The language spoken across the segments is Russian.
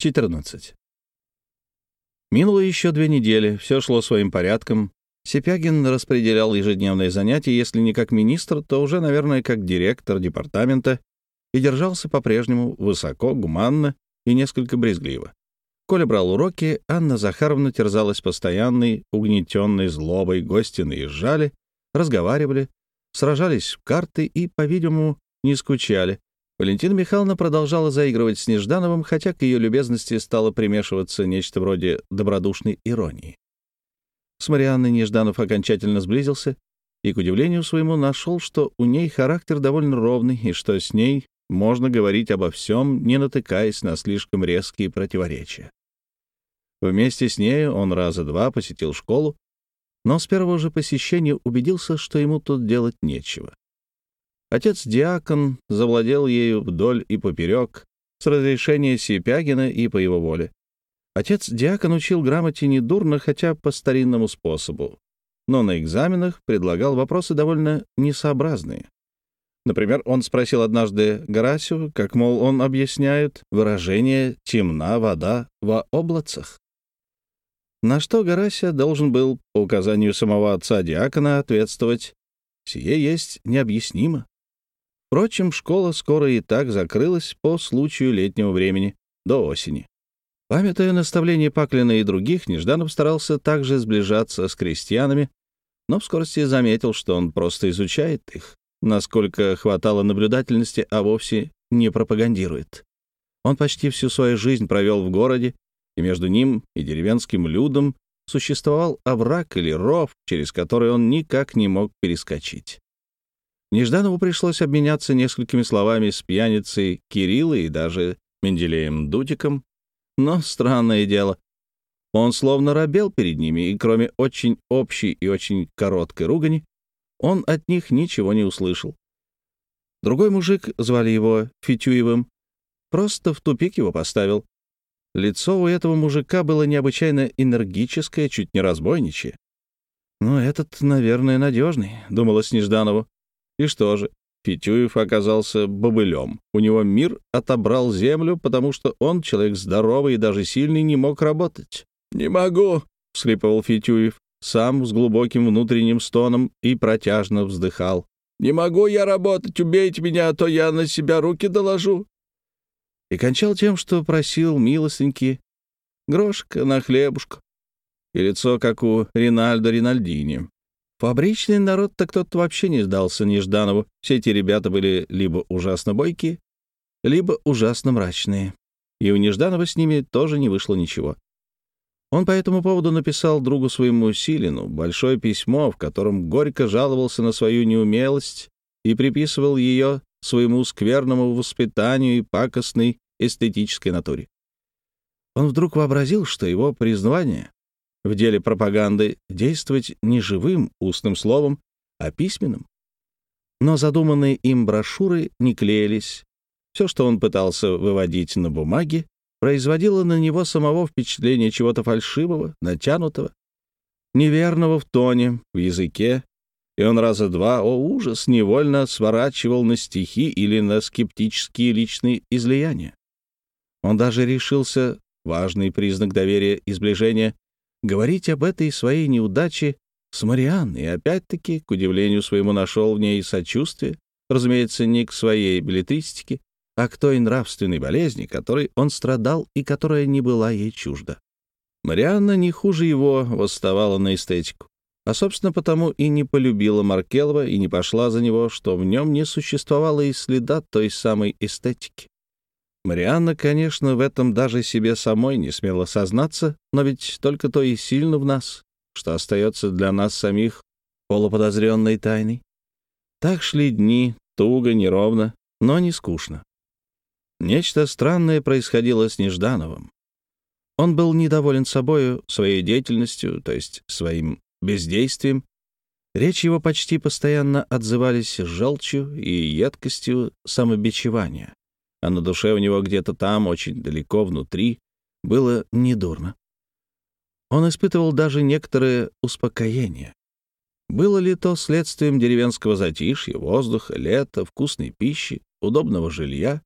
14. Минуло еще две недели, все шло своим порядком. Сипягин распределял ежедневные занятия, если не как министр, то уже, наверное, как директор департамента, и держался по-прежнему высоко, гуманно и несколько брезгливо. Коля брал уроки, Анна Захаровна терзалась постоянной, угнетенной злобой, гости наезжали, разговаривали, сражались в карты и, по-видимому, не скучали. Валентина Михайловна продолжала заигрывать с Неждановым, хотя к ее любезности стало примешиваться нечто вроде добродушной иронии. С Марианной Нежданов окончательно сблизился и, к удивлению своему, нашел, что у ней характер довольно ровный и что с ней можно говорить обо всем, не натыкаясь на слишком резкие противоречия. Вместе с ней он раза два посетил школу, но с первого же посещения убедился, что ему тут делать нечего. Отец-диакон завладел ею вдоль и поперек, с разрешения Сипягина и по его воле. Отец-диакон учил грамоте недурно, хотя по старинному способу, но на экзаменах предлагал вопросы довольно несообразные. Например, он спросил однажды Гарасю, как, мол, он объясняет выражение «темна вода во облацах». На что Гарася должен был, по указанию самого отца-диакона, ответствовать «Сие есть необъяснимо». Впрочем, школа скоро и так закрылась по случаю летнего времени, до осени. Памятуя наставления Паклина и других, Нежданов старался также сближаться с крестьянами, но в скорости заметил, что он просто изучает их, насколько хватало наблюдательности, а вовсе не пропагандирует. Он почти всю свою жизнь провел в городе, и между ним и деревенским людом существовал овраг или ров, через который он никак не мог перескочить. Нежданову пришлось обменяться несколькими словами с пьяницей Кириллой и даже Менделеем Дудиком, но странное дело, он словно робел перед ними, и кроме очень общей и очень короткой ругани, он от них ничего не услышал. Другой мужик, звали его Фитюевым, просто в тупик его поставил. Лицо у этого мужика было необычайно энергическое, чуть не разбойничье. «Ну, этот, наверное, надежный», — думала Снежданову. И что же, Фитюев оказался бобылем. У него мир отобрал землю, потому что он, человек здоровый и даже сильный, не мог работать. «Не могу», — всхлипывал Фитюев, сам с глубоким внутренним стоном и протяжно вздыхал. «Не могу я работать, убейте меня, а то я на себя руки доложу». И кончал тем, что просил милостеньки грошка на хлебушку и лицо, как у Ринальдо Ринальдини. Фабричный народ-то кто-то вообще не сдался Нежданову. Все эти ребята были либо ужасно бойкие, либо ужасно мрачные. И у Нежданова с ними тоже не вышло ничего. Он по этому поводу написал другу своему Силину большое письмо, в котором горько жаловался на свою неумелость и приписывал ее своему скверному воспитанию и пакостной эстетической натуре. Он вдруг вообразил, что его признание в деле пропаганды действовать не живым устным словом, а письменным. Но задуманные им брошюры не клеились. Все, что он пытался выводить на бумаге, производило на него самого впечатление чего-то фальшивого, натянутого, неверного в тоне, в языке, и он раза два, о ужас, невольно сворачивал на стихи или на скептические личные излияния. Он даже решился, важный признак доверия и сближения, говорить об этой своей неудаче с Марианной, и опять-таки, к удивлению своему, нашел в ней сочувствие, разумеется, не к своей билетристике, а к той нравственной болезни, которой он страдал и которая не была ей чужда. Марианна не хуже его восставала на эстетику, а, собственно, потому и не полюбила Маркелова и не пошла за него, что в нем не существовало и следа той самой эстетики. Марианна, конечно, в этом даже себе самой не смела сознаться, но ведь только то и сильно в нас, что остается для нас самих полуподозренной тайной. Так шли дни, туго, неровно, но не скучно. Нечто странное происходило с Неждановым. Он был недоволен собою, своей деятельностью, то есть своим бездействием. Речь его почти постоянно отзывались желчью и едкостью самобичевания а на душе у него где-то там, очень далеко внутри, было недурно. Он испытывал даже некоторое успокоение. Было ли то следствием деревенского затишья, воздуха, лета, вкусной пищи, удобного жилья?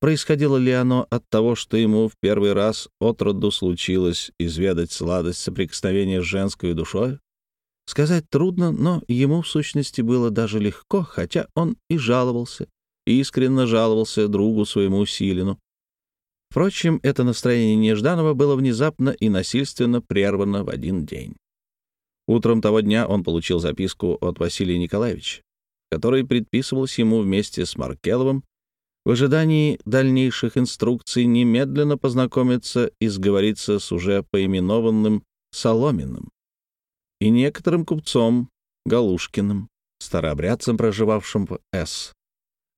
Происходило ли оно от того, что ему в первый раз от роду случилось изведать сладость соприкосновения с женской душой? Сказать трудно, но ему в сущности было даже легко, хотя он и жаловался, искренне жаловался другу своему Силину. Впрочем, это настроение Нежданова было внезапно и насильственно прервано в один день. Утром того дня он получил записку от Василия Николаевича, которой предписывалось ему вместе с Маркеловым в ожидании дальнейших инструкций немедленно познакомиться и сговориться с уже поименованным Соломиным и некоторым купцом Галушкиным, старообрядцем, проживавшим в С.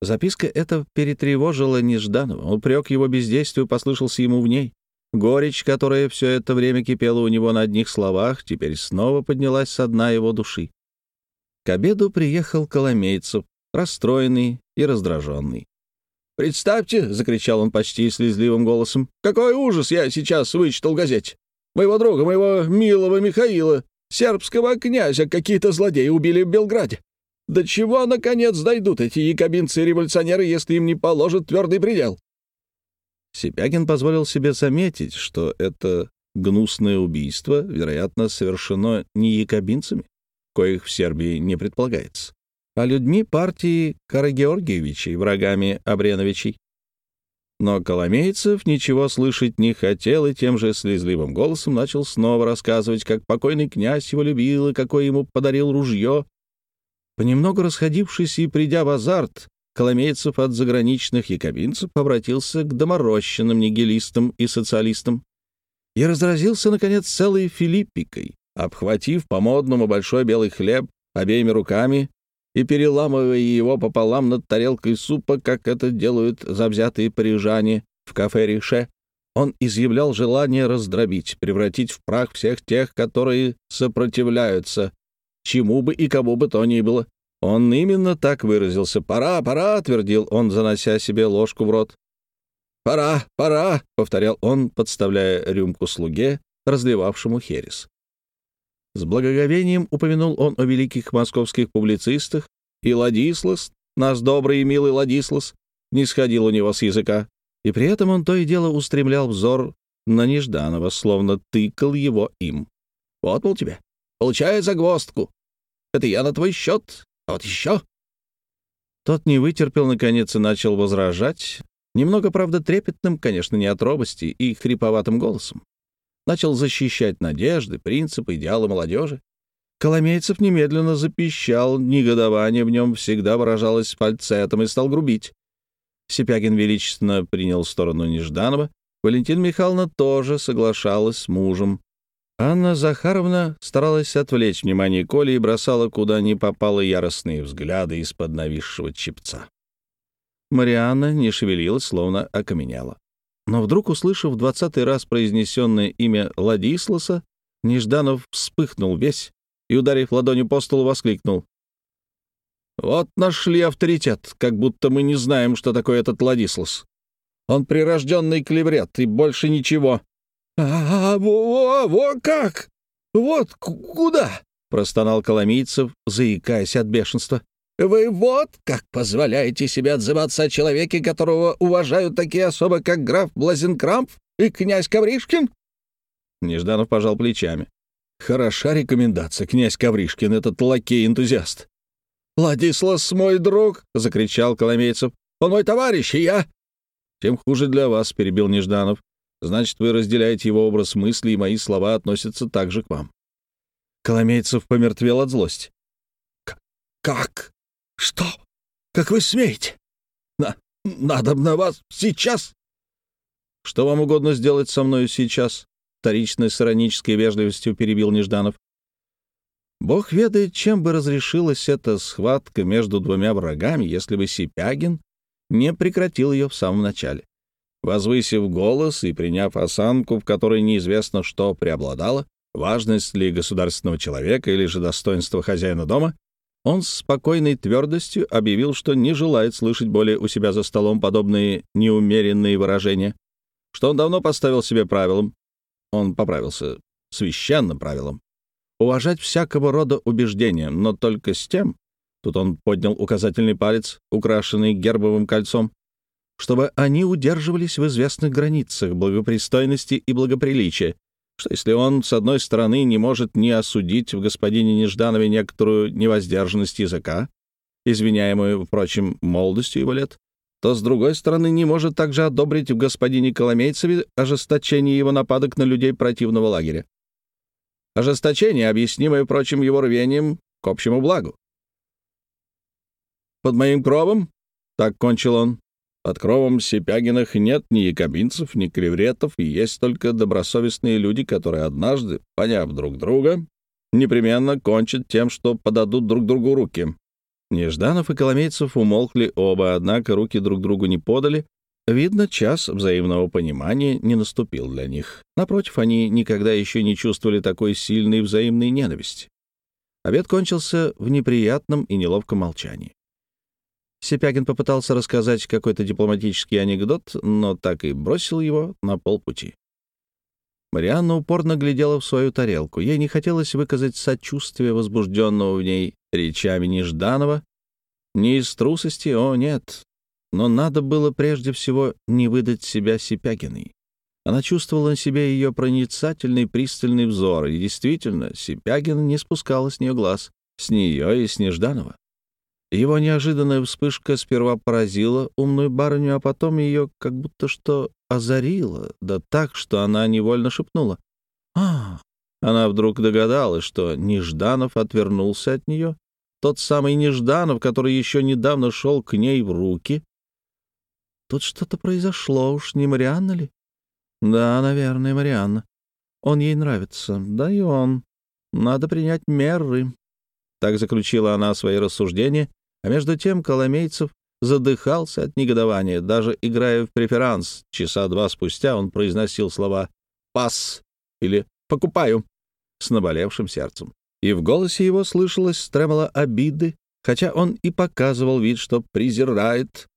Записка эта перетревожила Нежданова. Упрек его бездействию послышался ему в ней. Горечь, которая все это время кипела у него на одних словах, теперь снова поднялась со дна его души. К обеду приехал Коломейцев, расстроенный и раздраженный. «Представьте!» — закричал он почти слезливым голосом. «Какой ужас я сейчас вычитал газете! Моего друга, моего милого Михаила, сербского князя, какие-то злодеи убили в Белграде! До чего, наконец, дойдут эти якобинцы-революционеры, если им не положат твердый предел?» Сипягин позволил себе заметить, что это гнусное убийство, вероятно, совершено не якобинцами, коих в Сербии не предполагается, а людьми партии Карагеоргиевичей, врагами Абреновичей. Но Коломейцев ничего слышать не хотел и тем же слезливым голосом начал снова рассказывать, как покойный князь его любил и какой ему подарил ружье. Понемногу расходившись и придя в азарт, Коломейцев от заграничных якобинцев обратился к доморощенным нигилистам и социалистам и разразился, наконец, целой филиппикой, обхватив по-модному большой белый хлеб обеими руками и переламывая его пополам над тарелкой супа, как это делают завзятые парижане в кафе «Рише», он изъявлял желание раздробить, превратить в прах всех тех, которые сопротивляются, чему бы и кому бы то ни было. Он именно так выразился. «Пора, пора», — твердил он, занося себе ложку в рот. «Пора, пора», — повторял он, подставляя рюмку слуге, разливавшему херес. С благоговением упомянул он о великих московских публицистах, и Ладислас, наш добрый и милый Ладислас, не сходил у него с языка, и при этом он то и дело устремлял взор на Нежданова, словно тыкал его им. «Вот, мол, тебе, получай загвоздку. Это я на твой счет, а вот еще...» Тот не вытерпел, наконец, и начал возражать, немного, правда, трепетным, конечно, не от робости, и хриповатым голосом. Начал защищать надежды, принципы, идеалы молодежи. Коломейцев немедленно запищал, негодование в нем всегда выражалось фальцетом и стал грубить. Сипягин величественно принял сторону Нежданова, Валентина Михайловна тоже соглашалась с мужем, Анна Захаровна старалась отвлечь внимание Коли и бросала куда ни попало яростные взгляды из-под нависшего чепца. Марианна не шевелилась, словно окаменела. Но вдруг, услышав двадцатый раз произнесенное имя Ладисласа, Нежданов вспыхнул весь и, ударив ладонью по столу, воскликнул. «Вот нашли авторитет, как будто мы не знаем, что такое этот Ладислас. Он прирожденный клеврет и больше ничего. «А, во, во как? Вот куда?» — простонал Коломийцев, заикаясь от бешенства. «Вы вот как позволяете себе отзываться о человеке, которого уважают такие особы, как граф Блазенкрамп и князь Ковришкин?» Нежданов пожал плечами. «Хороша рекомендация, князь Ковришкин, этот лакей-энтузиаст». «Владислав мой друг!» — закричал Коломейцев. «Он мой товарищ, и я...» «Тем хуже для вас», — перебил Нежданов. Значит, вы разделяете его образ мысли, и мои слова относятся также к вам. Коломейцев помертвел от злости. «Как? Что? Как вы смеете? На... Надо на вас сейчас?» «Что вам угодно сделать со мною сейчас?» Вторичной с иронической вежливостью перебил Нежданов. Бог ведает, чем бы разрешилась эта схватка между двумя врагами, если бы Сипягин не прекратил ее в самом начале. Возвысив голос и приняв осанку, в которой неизвестно, что преобладало, важность ли государственного человека или же достоинство хозяина дома, он с спокойной твердостью объявил, что не желает слышать более у себя за столом подобные неумеренные выражения, что он давно поставил себе правилом, он поправился, священным правилом, уважать всякого рода убеждения, но только с тем, тут он поднял указательный палец, украшенный гербовым кольцом, чтобы они удерживались в известных границах благопристойности и благоприличия, что если он, с одной стороны, не может не осудить в господине Нежданове некоторую невоздержанность языка, извиняемую, впрочем, молодостью его лет, то, с другой стороны, не может также одобрить в господине Коломейцеве ожесточение его нападок на людей противного лагеря. Ожесточение, объяснимое, впрочем, его рвением к общему благу. «Под моим кровом?» — так кончил он. «Под кровом Сипягиных нет ни якобинцев, ни клевретов, и есть только добросовестные люди, которые однажды, поняв друг друга, непременно кончат тем, что подадут друг другу руки. Нежданов и Коломейцев умолкли оба, однако руки друг другу не подали. Видно, час взаимного понимания не наступил для них. Напротив, они никогда еще не чувствовали такой сильной взаимной ненависти. Обед кончился в неприятном и неловком молчании. Сипягин попытался рассказать какой-то дипломатический анекдот, но так и бросил его на полпути. Марианна упорно глядела в свою тарелку. Ей не хотелось выказать сочувствие возбужденного в ней речами Нежданова. Не из трусости, о нет. Но надо было прежде всего не выдать себя Сипягиной. Она чувствовала на себе ее проницательный пристальный взор, и действительно, Сипягина не спускала с нее глаз, с нее и с Нежданова. Его неожиданная вспышка сперва поразила умную барыню, а потом ее как будто что озарила, да так, что она невольно шепнула. «А, она вдруг догадалась, что Нежданов отвернулся от нее, тот самый Нежданов, который еще недавно шел к ней в руки. Тут что-то произошло, уж не Марианна ли? Да, наверное, Марианна. Он ей нравится, да и он. Надо принять меры. Так заключила она свои рассуждения, а между тем Коломейцев задыхался от негодования. Даже играя в преферанс, часа два спустя он произносил слова «пас» или «покупаю» с наболевшим сердцем. И в голосе его слышалось стремоло обиды, хотя он и показывал вид, что презирает.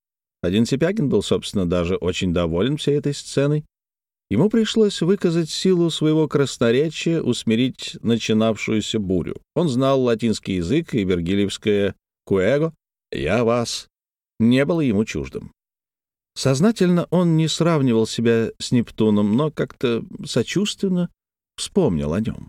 Один Сипягин был, собственно, даже очень доволен всей этой сценой. Ему пришлось выказать силу своего красноречия, усмирить начинавшуюся бурю. Он знал латинский язык и вергилиевское «куэго» «я вас» не было ему чуждым. Сознательно он не сравнивал себя с Нептуном, но как-то сочувственно вспомнил о нем.